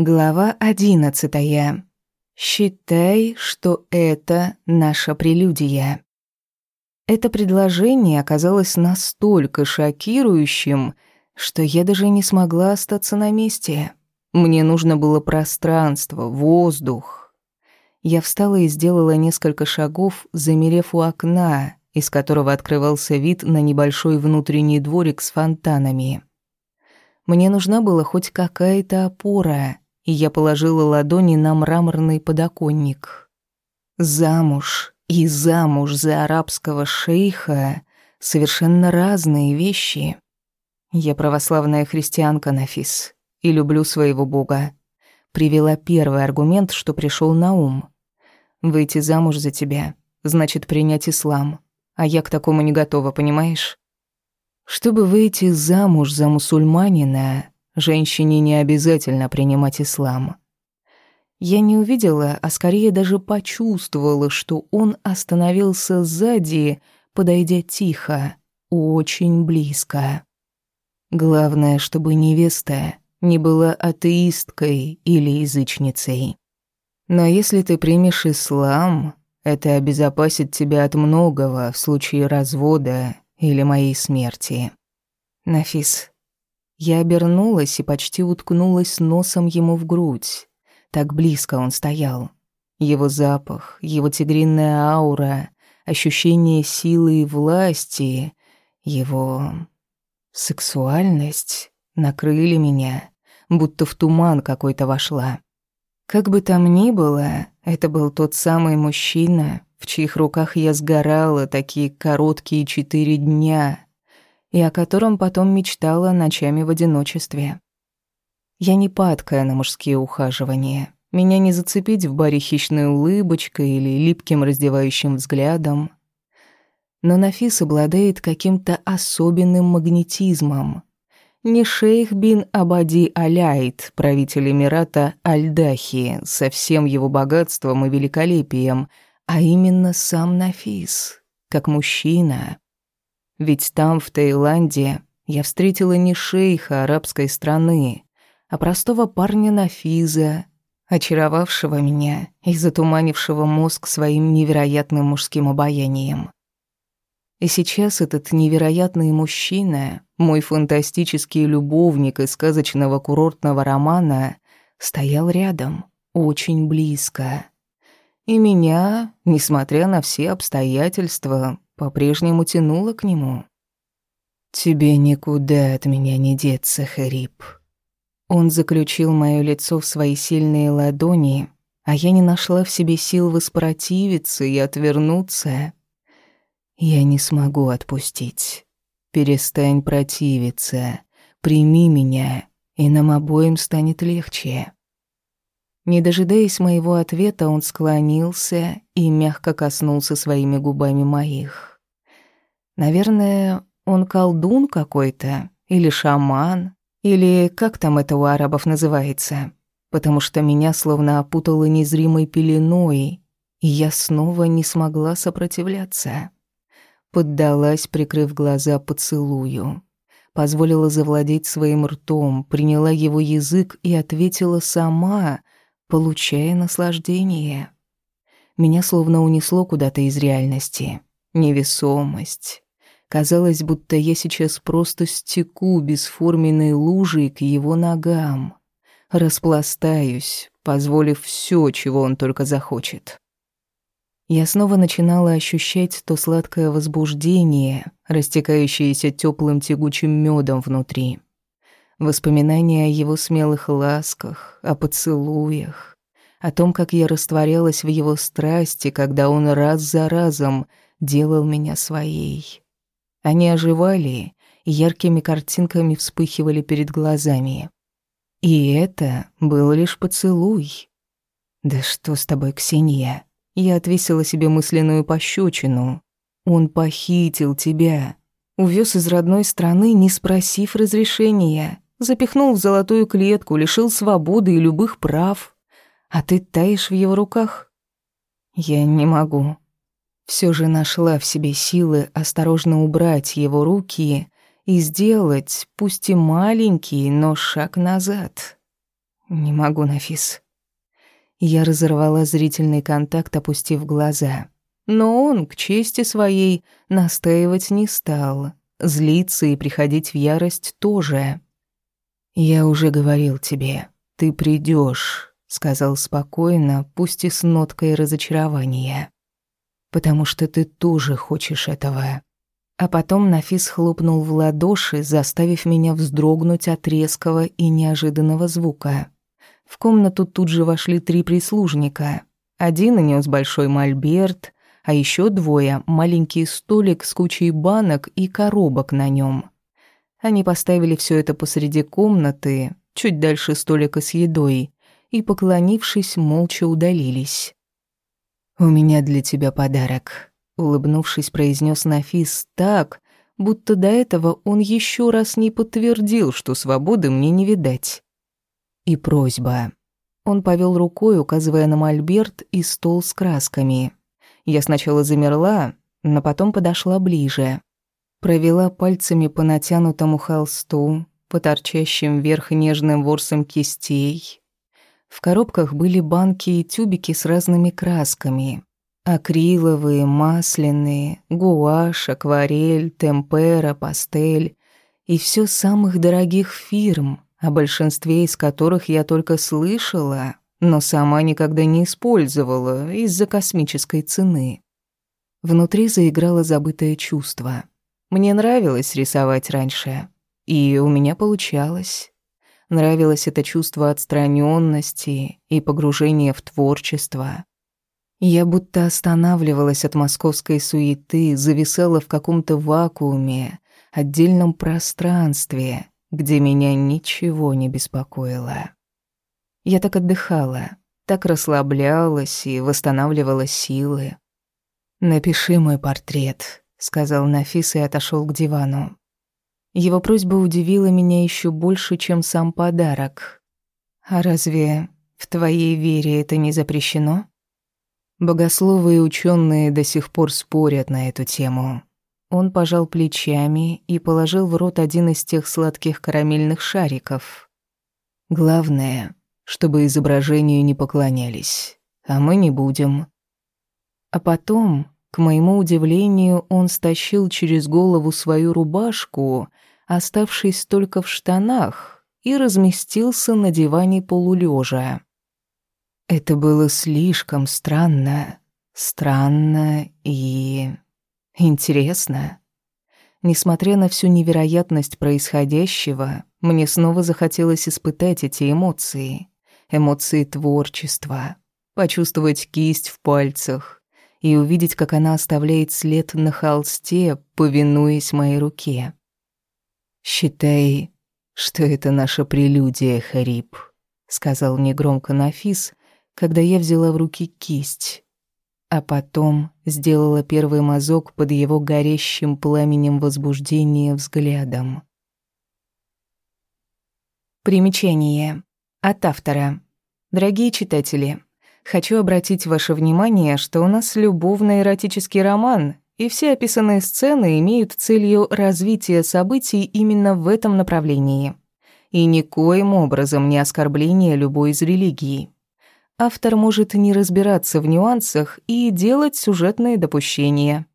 Глава одиннадцатая. Считай, что это наша прелюдия. Это предложение оказалось настолько шокирующим, что я даже не смогла остаться на месте. Мне нужно было пространство, воздух. Я встала и сделала несколько шагов, замерев у окна, из которого открывался вид на небольшой внутренний дворик с фонтанами. Мне нужна была хоть какая-то опора, и я положила ладони на мраморный подоконник. Замуж и замуж за арабского шейха — совершенно разные вещи. Я православная христианка, Нафис, и люблю своего бога. Привела первый аргумент, что пришел на ум. Выйти замуж за тебя — значит принять ислам, а я к такому не готова, понимаешь? Чтобы выйти замуж за мусульманина, женщине не обязательно принимать ислам. Я не увидела, а скорее даже почувствовала, что он остановился сзади, подойдя тихо, очень близко. Главное, чтобы невеста не была атеисткой или язычницей. Но если ты примешь ислам, это обезопасит тебя от многого в случае развода или моей смерти. Нафис, я обернулась и почти уткнулась носом ему в грудь. Так близко он стоял. Его запах, его тигринная аура, ощущение силы и власти, его сексуальность накрыли меня, будто в туман какой-то вошла. Как бы там ни было, это был тот самый мужчина, в чьих руках я сгорала такие короткие четыре дня, и о котором потом мечтала ночами в одиночестве. Я не падкая на мужские ухаживания. Меня не зацепить в баре хищной улыбочкой или липким раздевающим взглядом. Но Нафис обладает каким-то особенным магнетизмом. Не шейх бин Абади Аляйт, правитель Эмирата Аль-Дахи, со всем его богатством и великолепием, а именно сам Нафис, как мужчина, ведь там, в Таиланде, я встретила не шейха арабской страны, а простого парня Нафиза, очаровавшего меня и затуманившего мозг своим невероятным мужским обаянием. И сейчас этот невероятный мужчина, мой фантастический любовник из сказочного курортного романа, стоял рядом, очень близко. И меня, несмотря на все обстоятельства, по-прежнему тянуло к нему. «Тебе никуда от меня не деться, Харип». Он заключил моё лицо в свои сильные ладони, а я не нашла в себе сил воспротивиться и отвернуться. Я не смогу отпустить. Перестань противиться. Прими меня, и нам обоим станет легче. Не дожидаясь моего ответа, он склонился и мягко коснулся своими губами моих. Наверное, он колдун какой-то, или шаман, или как там это у арабов называется, потому что меня словно опутало незримой пеленой, и я снова не смогла сопротивляться. Поддалась, прикрыв глаза поцелую. Позволила завладеть своим ртом, приняла его язык и ответила сама — получая наслаждение. Меня словно унесло куда-то из реальности. Невесомость. Казалось, будто я сейчас просто стеку бесформенной лужей к его ногам. Распластаюсь, позволив все, чего он только захочет. Я снова начинала ощущать то сладкое возбуждение, растекающееся теплым тягучим медом внутри. Воспоминания о его смелых ласках, о поцелуях, о том, как я растворялась в его страсти, когда он раз за разом делал меня своей. Они оживали и яркими картинками вспыхивали перед глазами. И это был лишь поцелуй. «Да что с тобой, Ксения?» Я отвесила себе мысленную пощечину. «Он похитил тебя, увез из родной страны, не спросив разрешения, Запихнул в золотую клетку, лишил свободы и любых прав. А ты таишь в его руках? Я не могу. Все же нашла в себе силы осторожно убрать его руки и сделать, пусть и маленький, но шаг назад. «Не могу, Нафис». Я разорвала зрительный контакт, опустив глаза. Но он, к чести своей, настаивать не стал. Злиться и приходить в ярость тоже. «Я уже говорил тебе, ты придешь, сказал спокойно, пусть и с ноткой разочарования. «Потому что ты тоже хочешь этого». А потом Нафис хлопнул в ладоши, заставив меня вздрогнуть от резкого и неожиданного звука. В комнату тут же вошли три прислужника. Один нес большой мольберт, а еще двое — маленький столик с кучей банок и коробок на нем. Они поставили все это посреди комнаты, чуть дальше столика с едой, и, поклонившись, молча удалились. «У меня для тебя подарок», — улыбнувшись, произнес Нафис так, будто до этого он еще раз не подтвердил, что свободы мне не видать. И просьба. Он повел рукой, указывая на мольберт и стол с красками. Я сначала замерла, но потом подошла ближе. Провела пальцами по натянутому холсту, по торчащим вверх нежным ворсам кистей. В коробках были банки и тюбики с разными красками. Акриловые, масляные, гуашь, акварель, темпера, пастель. И все самых дорогих фирм, о большинстве из которых я только слышала, но сама никогда не использовала из-за космической цены. Внутри заиграло забытое чувство — мне нравилось рисовать раньше, и у меня получалось. Нравилось это чувство отстраненности и погружения в творчество. Я будто останавливалась от московской суеты, зависала в каком-то вакууме, отдельном пространстве, где меня ничего не беспокоило. Я так отдыхала, так расслаблялась и восстанавливала силы. «Напиши мой портрет», сказал Нафис и отошел к дивану. Его просьба удивила меня еще больше, чем сам подарок. А разве в твоей вере это не запрещено? Богословы и ученые до сих пор спорят на эту тему. Он пожал плечами и положил в рот один из тех сладких карамельных шариков. Главное, чтобы изображению не поклонялись, а мы не будем. А потом к моему удивлению, он стащил через голову свою рубашку, оставшись только в штанах, и разместился на диване полулежа. Это было слишком странно, странно и... интересно. Несмотря на всю невероятность происходящего, мне снова захотелось испытать эти эмоции. Эмоции творчества, почувствовать кисть в пальцах, и увидеть, как она оставляет след на холсте, повинуясь моей руке. «Считай, что это наша прелюдия, Хариб», — сказал негромко Нафис, когда я взяла в руки кисть, а потом сделала первый мазок под его горящим пламенем возбуждения взглядом. Примечание. От автора. Дорогие читатели, Хочу обратить ваше внимание, что у нас любовно-эротический роман, и все описанные сцены имеют целью развития событий именно в этом направлении. И никоим образом не оскорбление любой из религий. Автор может не разбираться в нюансах и делать сюжетные допущения.